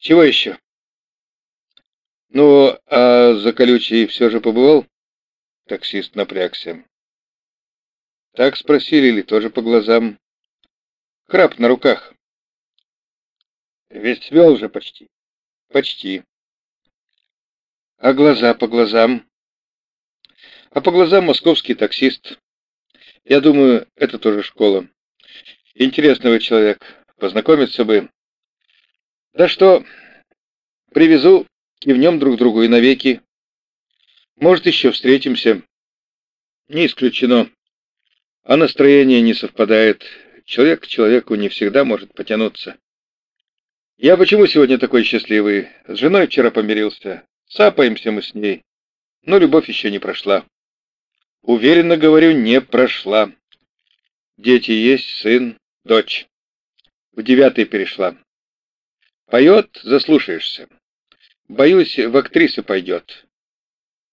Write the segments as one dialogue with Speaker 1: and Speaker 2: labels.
Speaker 1: Чего еще? Ну, а за колючий все же побывал? Таксист напрягся. Так спросили или тоже по глазам? Краб на руках. Ведь свел же почти. Почти. А глаза по глазам? А по глазам московский таксист. Я думаю, это тоже школа. Интересного человек. Познакомиться бы. Да что, привезу, кивнем друг другу и навеки. Может, еще встретимся. Не исключено. А настроение не совпадает. Человек к человеку не всегда может потянуться. Я почему сегодня такой счастливый? С женой вчера помирился. Сапаемся мы с ней. Но любовь еще не прошла. Уверенно говорю, не прошла. Дети есть, сын, дочь. В девятый перешла. Поет, заслушаешься. Боюсь, в актрисы пойдет.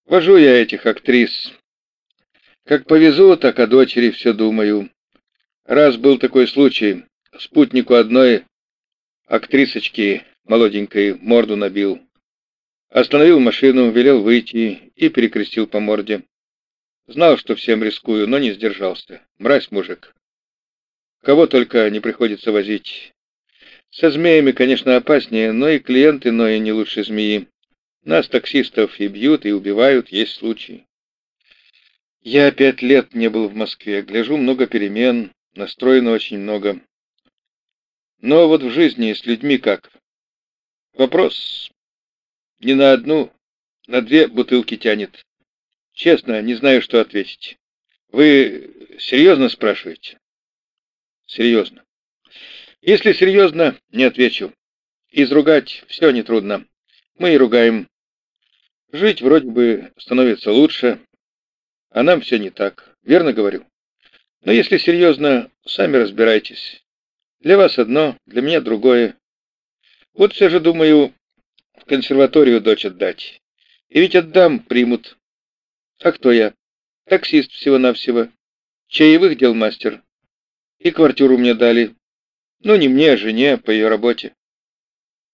Speaker 1: Вожу я этих актрис. Как повезу, так о дочери все думаю. Раз был такой случай, спутнику одной актрисочки молоденькой морду набил. Остановил машину, велел выйти и перекрестил по морде. Знал, что всем рискую, но не сдержался. Мразь мужик. Кого только не приходится возить. Со змеями, конечно, опаснее, но и клиенты, но и не лучше змеи. Нас, таксистов, и бьют, и убивают, есть случаи. Я пять лет не был в Москве, гляжу много перемен, настроено очень много. Но вот в жизни с людьми как? Вопрос не на одну, на две бутылки тянет. Честно, не знаю, что ответить. Вы серьезно спрашиваете? Серьезно. Если серьезно, не отвечу. Изругать все нетрудно. Мы и ругаем. Жить вроде бы становится лучше, а нам все не так. Верно говорю? Но если серьезно, сами разбирайтесь. Для вас одно, для меня другое. Вот все же думаю в консерваторию дочь отдать. И ведь отдам, примут. А кто я? Таксист всего-навсего. Чаевых дел мастер. И квартиру мне дали. Ну, не мне, а жене, по ее работе.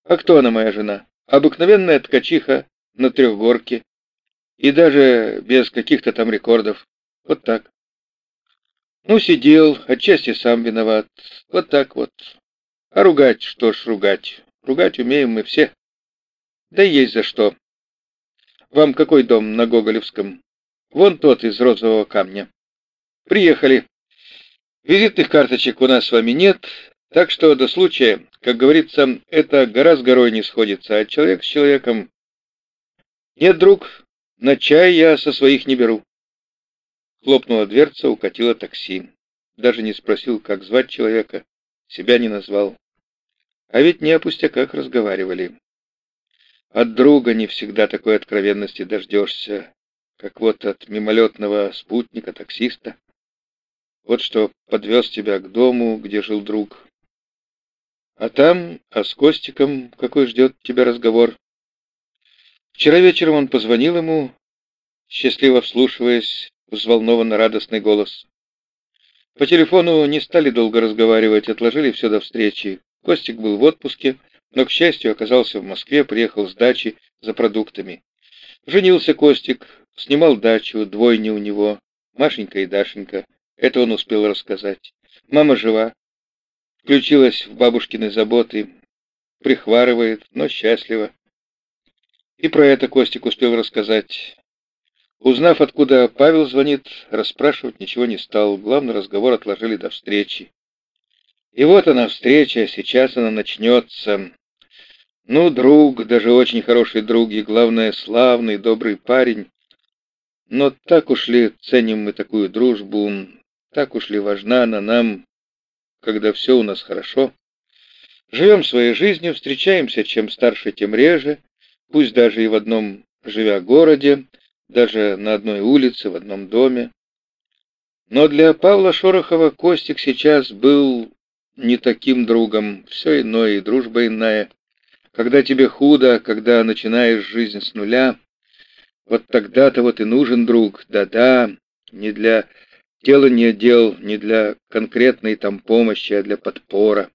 Speaker 1: А кто она, моя жена? Обыкновенная ткачиха на трехгорке. И даже без каких-то там рекордов. Вот так. Ну, сидел, отчасти сам виноват. Вот так вот. А ругать, что ж ругать? Ругать умеем мы все. Да есть за что. Вам какой дом на Гоголевском? Вон тот из розового камня. Приехали. Визитных карточек у нас с вами нет, так что до случая, как говорится, это гора с горой не сходится, а человек с человеком... Нет, друг, на чай я со своих не беру. Хлопнула дверца, укатила такси. Даже не спросил, как звать человека, себя не назвал. А ведь не о пустяках разговаривали. От друга не всегда такой откровенности дождешься, как вот от мимолетного спутника, таксиста. Вот что подвез тебя к дому, где жил друг, а там, а с Костиком какой ждет тебя разговор? Вчера вечером он позвонил ему, счастливо вслушиваясь, взволнованно радостный голос. По телефону не стали долго разговаривать, отложили все до встречи. Костик был в отпуске, но, к счастью, оказался в Москве, приехал с дачи за продуктами. Женился Костик, снимал дачу, двойни у него, Машенька и Дашенька. Это он успел рассказать. Мама жива, включилась в бабушкины заботы, прихварывает, но счастлива. И про это Костик успел рассказать. Узнав, откуда Павел звонит, расспрашивать ничего не стал. Главный разговор отложили до встречи. И вот она встреча, сейчас она начнется. Ну, друг, даже очень хороший друг, и, главное, славный, добрый парень. Но так уж ли ценим мы такую дружбу, так уж ли важна она нам, когда все у нас хорошо. Живем своей жизнью, встречаемся чем старше, тем реже, пусть даже и в одном живя городе, даже на одной улице, в одном доме. Но для Павла Шорохова Костик сейчас был не таким другом, все иное и дружба иная. Когда тебе худо, когда начинаешь жизнь с нуля, вот тогда-то вот и нужен друг, да-да, не для Дело не дел не для конкретной там помощи, а для подпора.